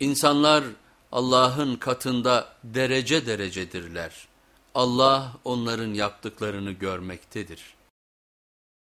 İnsanlar Allah'ın katında derece derecedirler. Allah onların yaptıklarını görmektedir.